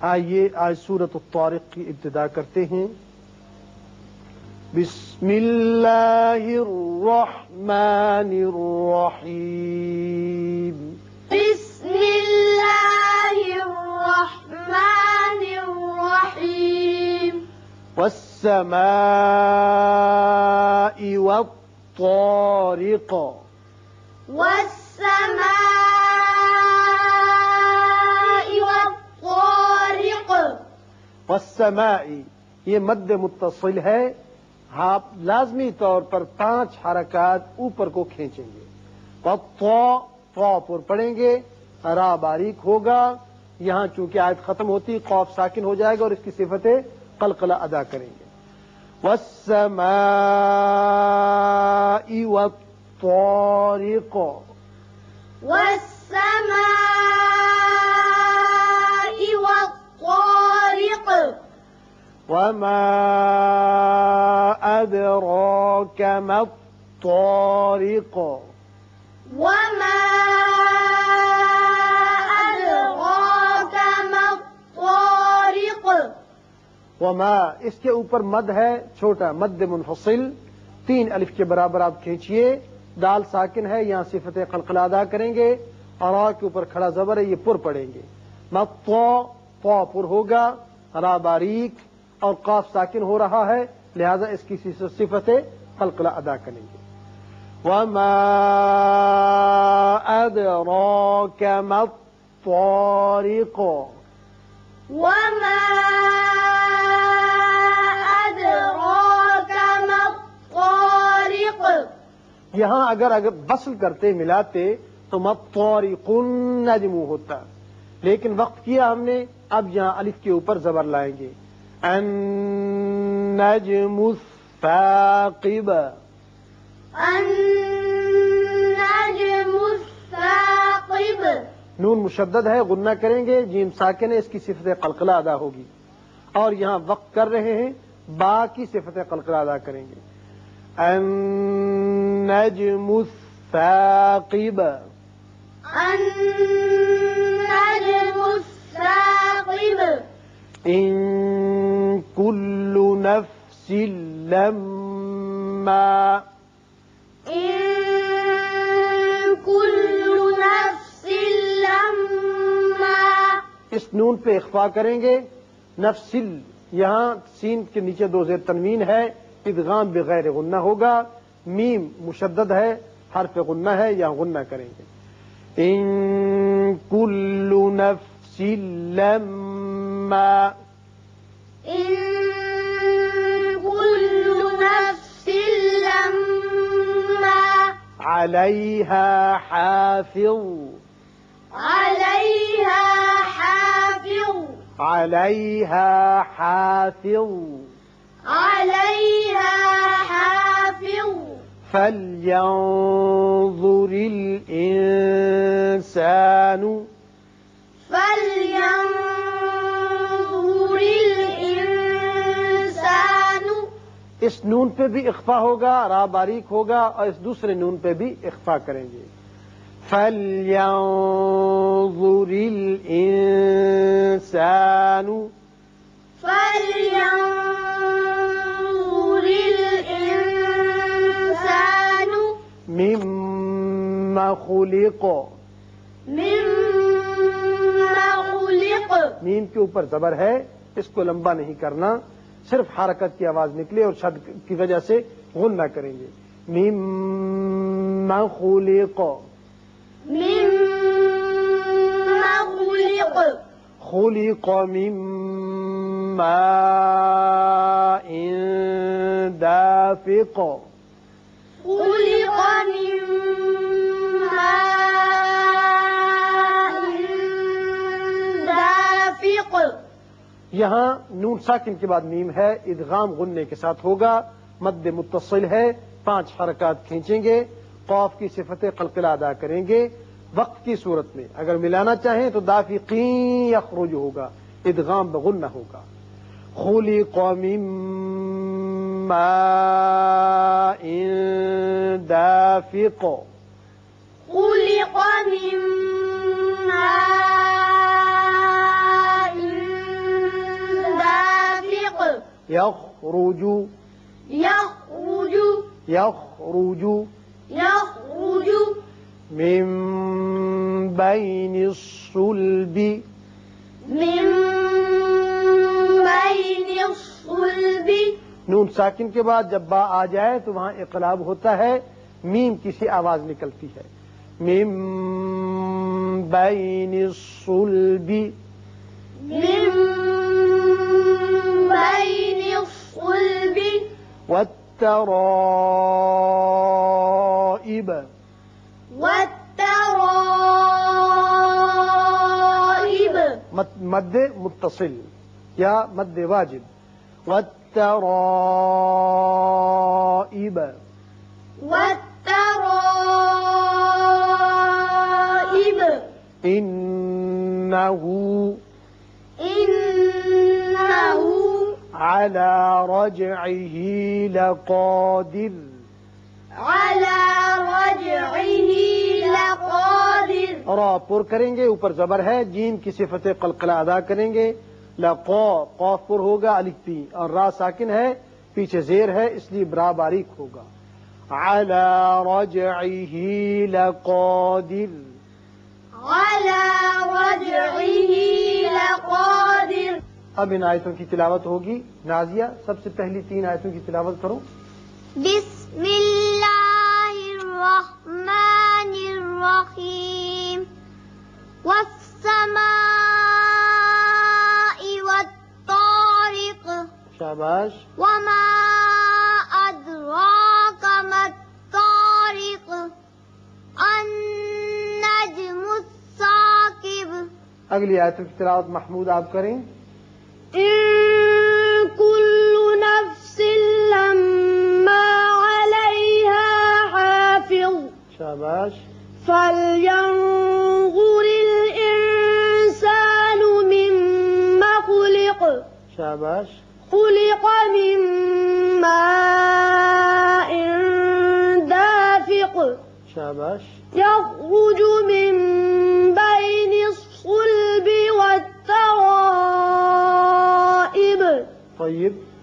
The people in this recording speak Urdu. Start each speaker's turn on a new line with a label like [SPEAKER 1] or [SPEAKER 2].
[SPEAKER 1] آئیے آج سورت الطارق کی ابتدا کرتے ہیں۔ بسم اللہ الرحمن الرحیم۔
[SPEAKER 2] بسم الله الرحمن الرحيم
[SPEAKER 1] والسماء والطارق۔
[SPEAKER 2] والسماء
[SPEAKER 1] والسماء، یہ مد متصل ہے، آپ لازمی طور پر پانچ حرکات اوپر کو کھینچیں گے۔ والطا پر پڑھیں گے، را باریک ہوگا، یہاں چونکہ آیت ختم ہوتی خوف ساکن ہو جائے گا اور اس کی صفتیں قلقلہ ادا کریں گے۔ والسماء والطارق۔
[SPEAKER 2] والسماء
[SPEAKER 1] وما أدراك ما الطارق؟
[SPEAKER 2] وما أدراك ما الطارق؟
[SPEAKER 1] وما اس کے اوپر مد ہے چھوٹا مد منفصل تین الف کے برابر آپ کھینچیے دال ساکن ہے یہاں صفت قلقلہ ادا کریں گے اور آ کے اوپر کھڑا زبر ہے یہ پر پڑیں گے۔ متو پا پر ہوگا را باریک اور قاف ساکن ہو رہا ہے لہذا اس کی صفت قلقلہ ادا کریں گے۔ وما أدراك ما الطارق؟
[SPEAKER 2] وما أدراك ما الطارق؟
[SPEAKER 1] یہاں اگر اگر بسل کرتے ملاتے تو مطورق نجم ہوتا۔ لیکن وقت کیا ہم نے؟ اب یہاں الف کے اوپر زبر لائیں گے۔ النجم الثاقب.
[SPEAKER 2] النجم الثاقب.
[SPEAKER 1] نون مشدد ہے غنہ کریں گے جیم ساکن ہے اس کی صفت قلقلہ ادا ہوگی۔ اور یہاں وقت کر رہے ہیں با کی صفت قلقلہ ادا کریں گے۔ النجم الثاقب.
[SPEAKER 2] النجم الثاقب.
[SPEAKER 1] إن كل نفس لما
[SPEAKER 2] إن كل نفس لما
[SPEAKER 1] اس نون پہ اخفا کریں گے۔ نفسل یہاں سین کے نیچے دو زیر تنوین ہے۔ ادغام بغیر غنہ ہوگا۔ میم مشدد ہے حرف غنہ ہے یا غنہ کریں گے۔ ان کل نفس لما
[SPEAKER 2] إن كل نفس لما
[SPEAKER 1] عليها حافظ.
[SPEAKER 2] عليها حافظ.
[SPEAKER 1] عليها حافظ.
[SPEAKER 2] عليها حافظ.
[SPEAKER 1] فلينظر الإنسان. اس نون پہ بھی اخفا ہوگا را باریک ہوگا اور اس دوسرے نون پہ بھی اخفا کریں گے۔ فلينظر الإنسان
[SPEAKER 2] فلينظر الإنسان
[SPEAKER 1] مما خلق۔
[SPEAKER 2] مما خلق۔
[SPEAKER 1] میم کے اوپر زبر ہے اس کو لمبا نہیں کرنا۔ صرف حرکت کی آواز نکلے اور شد کی وجہ سے غنہ کریں گے۔ مما خلق.
[SPEAKER 2] مما خلق
[SPEAKER 1] من ماء دافق.
[SPEAKER 2] خلق
[SPEAKER 1] یہاں نون ساکن کے بعد میم ہے، ادغام غننے کے ساتھ ہوگا، مد متصل ہے، پانچ حرکات کھینچیں گے قوف کی صفت قلقلہ ادا کریں گے۔ وقت کی صورت میں اگر ملانا چاہیں تو دافقین یخرج ہوگا، ادغام بغنہ ہوگا۔ خلق من دافق۔
[SPEAKER 2] خلق من ماء
[SPEAKER 1] يخرج
[SPEAKER 2] يخرج
[SPEAKER 1] يخرج
[SPEAKER 2] يخرج
[SPEAKER 1] من بين الصلب.
[SPEAKER 2] من بين الصلب.
[SPEAKER 1] نون ساکن کے بعد جب با آ جائے تو وہاں اقلاب ہوتا ہے میم کسی آواز نکلتی ہے۔ میم بین الصلب.
[SPEAKER 2] من
[SPEAKER 1] والترائب.
[SPEAKER 2] والترائب.
[SPEAKER 1] مد متصل. یا مد واجب. والترائب.
[SPEAKER 2] والترائب.
[SPEAKER 1] إنه
[SPEAKER 2] إنه
[SPEAKER 1] على رجعه لقادر.
[SPEAKER 2] على رجعه لقادر.
[SPEAKER 1] را پر کریں گے اوپر زبر ہے جیم کی صفت قلقلہ ادا کریں گے. لقو قوف پر ہوگا الکتی اور را ساکن ہے پیچھے زیر ہے اس لیے برا باریک ہوگا. على رجعه لقادر.
[SPEAKER 2] على رجعه
[SPEAKER 1] اب ان آیتوں کی تلاوت ہوگی نازیہ سب سے پہلی تین آیتوں کی تلاوت کرو۔
[SPEAKER 2] بسم الله الرحمن الرحيم والسماء والطارق۔
[SPEAKER 1] شاباش۔
[SPEAKER 2] وما أدراك ما الطارق۔ النجم الثاقب۔
[SPEAKER 1] اگلی آیتوں کی تلاوت محمود آپ کریں۔
[SPEAKER 2] كل نفس لما عليها حافظ.
[SPEAKER 1] شاباش.
[SPEAKER 2] فلينظر الإنسان مما خلق.
[SPEAKER 1] شاباش.
[SPEAKER 2] خلق من ماء دافق.
[SPEAKER 1] شاباش.
[SPEAKER 2] يخرج من الصلب
[SPEAKER 1] طيب.